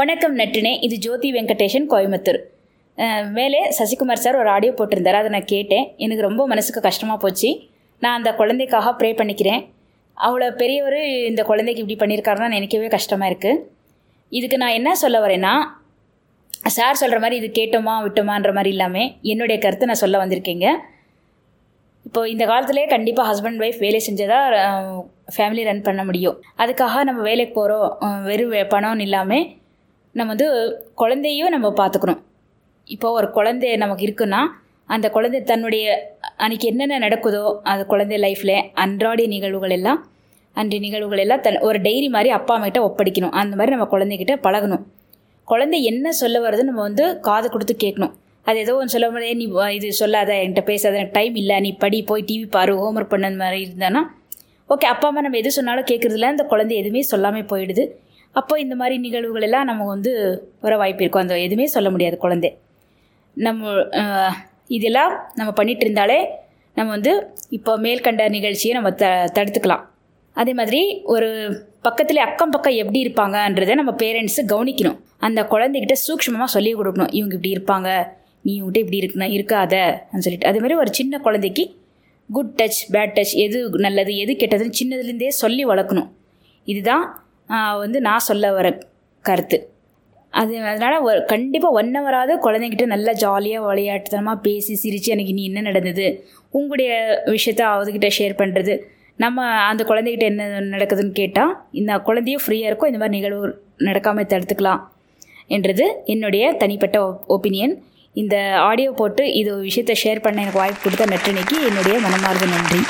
வணக்கம் நட்டினே இது ஜோதி வெங்கடேஷன் கோயம்புத்தூர். மேலே சசிகுமார் சார் ஒரு ஆடியோ போட்டிருந்தார் அதை நான் கேட்டேன். எனக்கு ரொம்ப மனசுக்கு கஷ்டமாக போச்சு. நான் அந்த குழந்தைக்காக ப்ரே பண்ணிக்கிறேன். அவ்வளோ பெரியவர் இந்த குழந்தைக்கு இப்படி பண்ணியிருக்காருன்னா நினைக்கவே கஷ்டமாக இருக்குது இதுக்கு நான் என்ன சொல்ல வரேன்னா சார் சொல்கிற மாதிரி இது கேட்டோமா விட்டோமான்ற மாதிரி இல்லாமல் என்னுடைய கருத்தை நான் சொல்ல வந்திருக்கேங்க. இப்போ இந்த காலத்திலே கண்டிப்பாக ஹஸ்பண்ட் ஒய்ஃப் வேலை செஞ்சதாக ஃபேமிலி ரன் பண்ண முடியும். அதுக்காக நம்ம வேலைக்கு போகிறோம் வெறும் பணம்னு இல்லாமல் நம்ம வந்து குழந்தையும் நம்ம பார்த்துக்கணும். இப்போ ஒரு குழந்தை நமக்கு இருக்குன்னா அந்த குழந்தை தன்னுடைய அன்றைக்கி என்னென்ன நடக்குதோ அந்த குழந்தை லைஃப்பில் அன்றாட நிகழ்வுகள் எல்லாம் அன்றைய நிகழ்வுகள் எல்லாம் தன் ஒரு டைரி மாதிரி அப்பா அம்மாகிட்ட ஒப்படைக்கணும். அந்த மாதிரி நம்ம குழந்தைகிட்ட பழகணும். குழந்தை என்ன சொல்ல வருதுன்னு நம்ம வந்து காது கொடுத்து கேட்கணும். அது ஏதோ ஒன்று சொல்ல முடியாது நீ இது சொல்லாத என்கிட்ட பேசாத எனக்கு டைம் இல்லை நீ படி போய் டிவி பாரு ஹோம்ஒர்க் பண்ண மாதிரி இருந்தானா ஓகே அப்பா அம்மா நம்ம எது சொன்னாலும் கேட்குறதுல அந்த குழந்தை எதுவுமே சொல்லாமல் போயிடுது. அப்போ இந்த மாதிரி நிகழ்வுகள் எல்லாம் நம்ம வந்து வர வாய்ப்பு இருக்கும். அந்த எதுவுமே சொல்ல முடியாது குழந்தை. நம்ம இதெல்லாம் நம்ம பண்ணிட்டு இருந்தாலே நம்ம வந்து இப்போ மேல்கண்ட நிகழ்ச்சியை நம்ம த தடுத்துக்கலாம். அதே மாதிரி ஒரு பக்கத்தில் அக்கம் பக்கம் எப்படி இருப்பாங்கன்றதை நம்ம பேரண்ட்ஸு கவனிக்கணும். அந்த குழந்தைகிட்ட சூக்ஷ்மமாக சொல்லி கொடுக்கணும். இவங்க இப்படி இருப்பாங்க. நீ இவங்ககிட்ட இப்படி இருக்கணும் இருக்காத அப்படின்னு சொல்லிட்டு. அதே மாதிரி ஒரு சின்ன குழந்தைக்கு குட் டச் பேட் டச் எது நல்லது எது கெட்டதுன்னு சின்னதுலேருந்தே சொல்லி வளர்க்கணும். இதுதான் வந்து நான் சொல்ல வர கருத்து. அது அதனால் ஒரு கண்டிப்பாக ஒன் ஹவராவது குழந்தைங்கிட்ட நல்லா ஜாலியாக விளையாட்டுத்தனமாக பேசி சிரித்து எனக்கு நீ என்ன நடந்தது உங்களுடைய விஷயத்த அவர்கிட்ட ஷேர் பண்ணுறது நம்ம அந்த குழந்தைகிட்ட என்ன நடக்குதுன்னு கேட்டால் இந்த குழந்தையும் ஃப்ரீயாக இருக்கும் இந்த மாதிரி நிகழ்வு நடக்காமல் தடுத்துக்கலாம் என்றது என்னுடைய தனிப்பட்ட ஒப்பீனியன் இந்த ஆடியோ போட்டு இது விஷயத்தை ஷேர் பண்ண எனக்கு வாய்ப்பு கொடுத்த நற்றினைக்கு என்னுடைய மனமார்ந்த நன்றி.